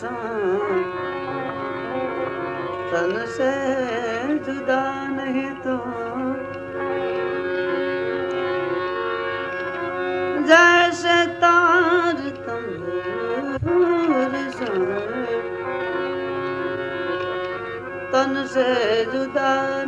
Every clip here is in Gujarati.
ਸਾਂ ਤਨ ਸੇ ਜੁਦਾ ਨਹੀਂ ਤੋ। ਜੈਸੇ ਤਾਜ ਤੰਦੂਰ ਸਾਂ ਤਨ ਸੇ ਜੁਦਾ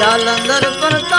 જાલંધર પ્રતાપે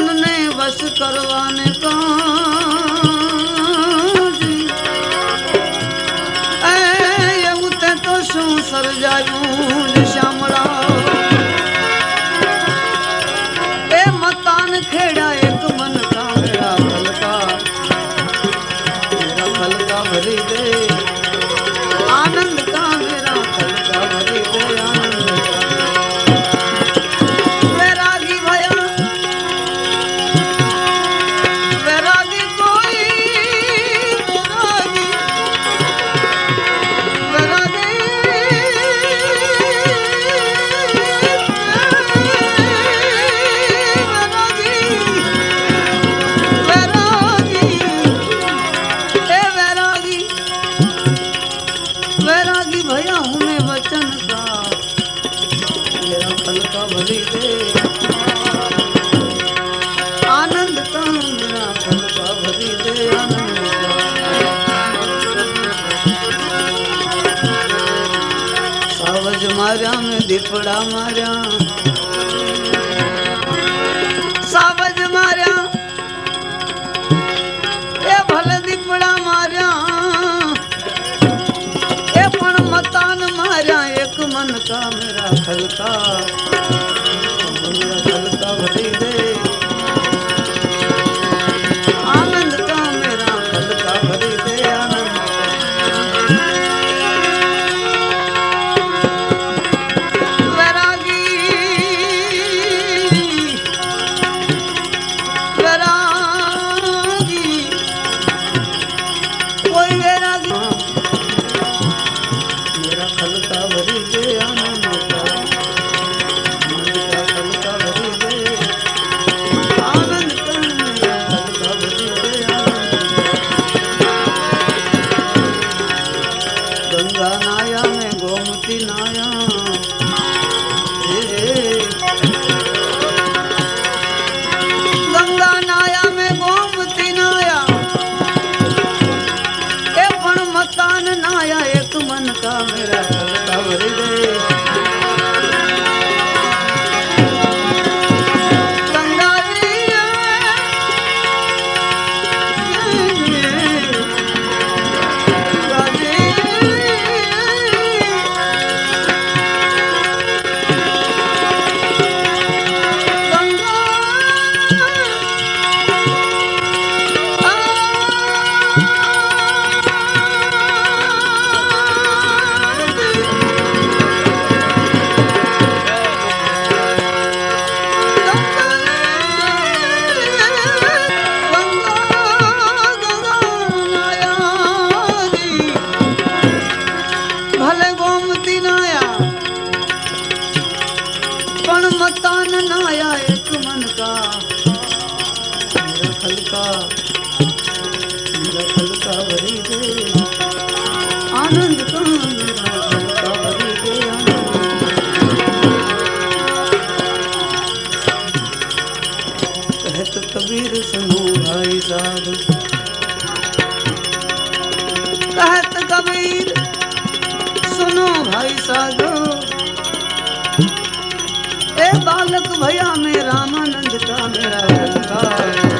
મનને વશ કરવાને કહો. ભાઈ સાધુ એ બાલક ભયા મેરા રામાનંદ કા મેરા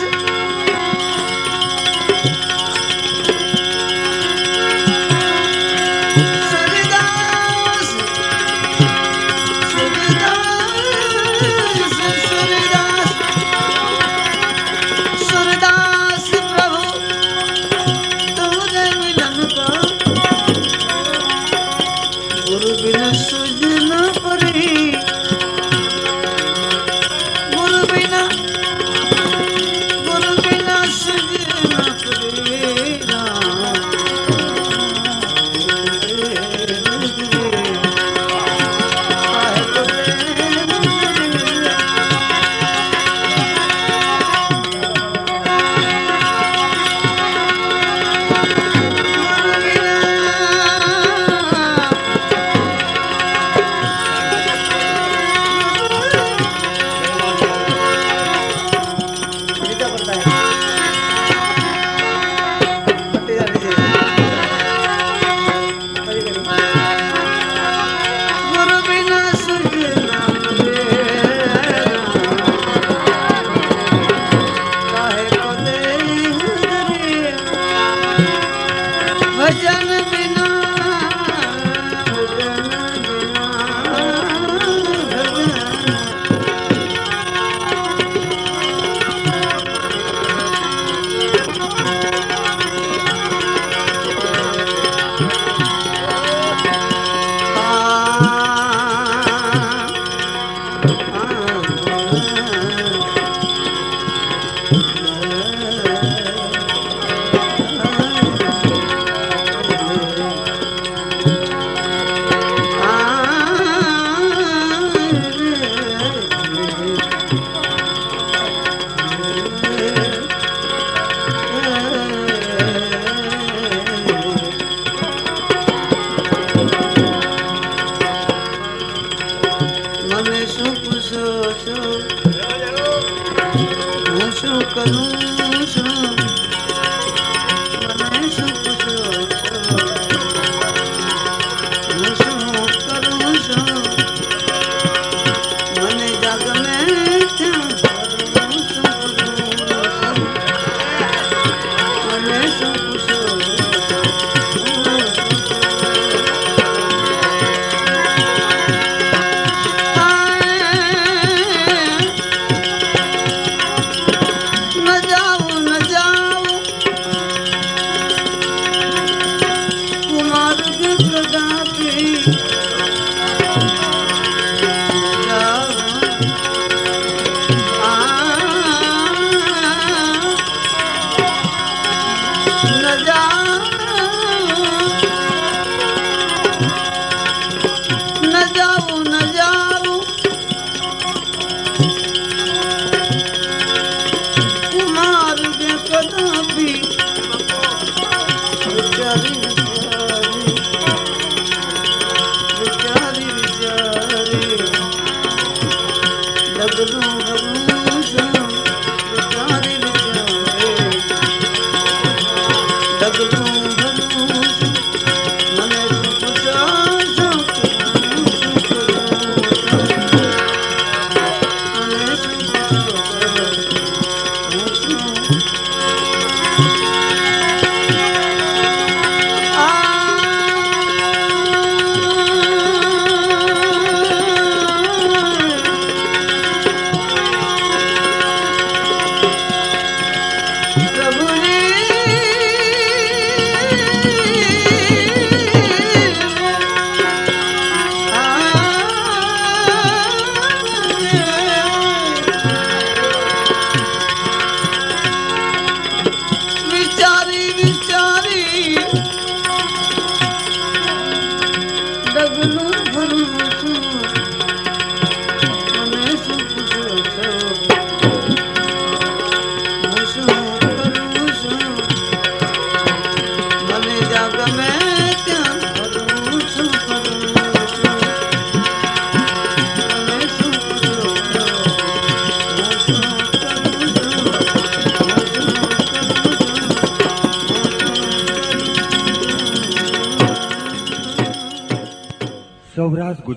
Thank you.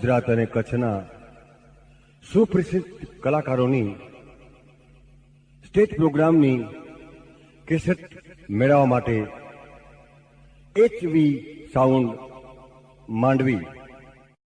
ગુજરાત અને કચ્છના સુપ્રસિદ્ધ કલાકારોની સ્ટેજ પ્રોગ્રામની કેસેટ મેળવવા માટે એચવી સાઉન્ડ માંડવી.